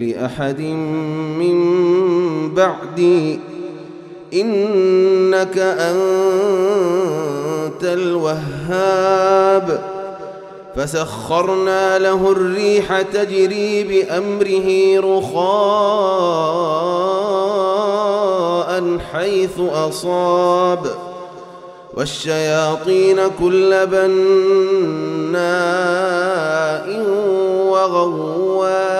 لأحد من بعدي إنك أنت الوهاب. فسخرنا له الريح تجري بأمره رخاء حيث أصاب. والشياطين كل بناء وغواص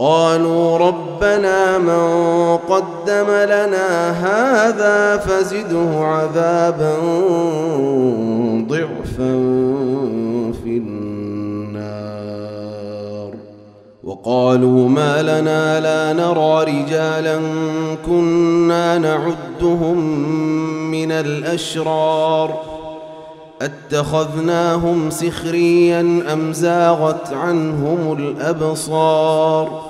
قالوا ربنا من قدم لنا هذا فزده عذابا ضعفا في النار. وقالوا ما لنا لا نرى رجالا كنا نعدهم من الأشرار. أتخذناهم سخريا أم زاغت عنهم الأبصار؟